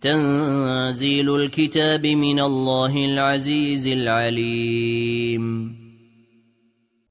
تنزيل الكتاب من الله العزيز العليم.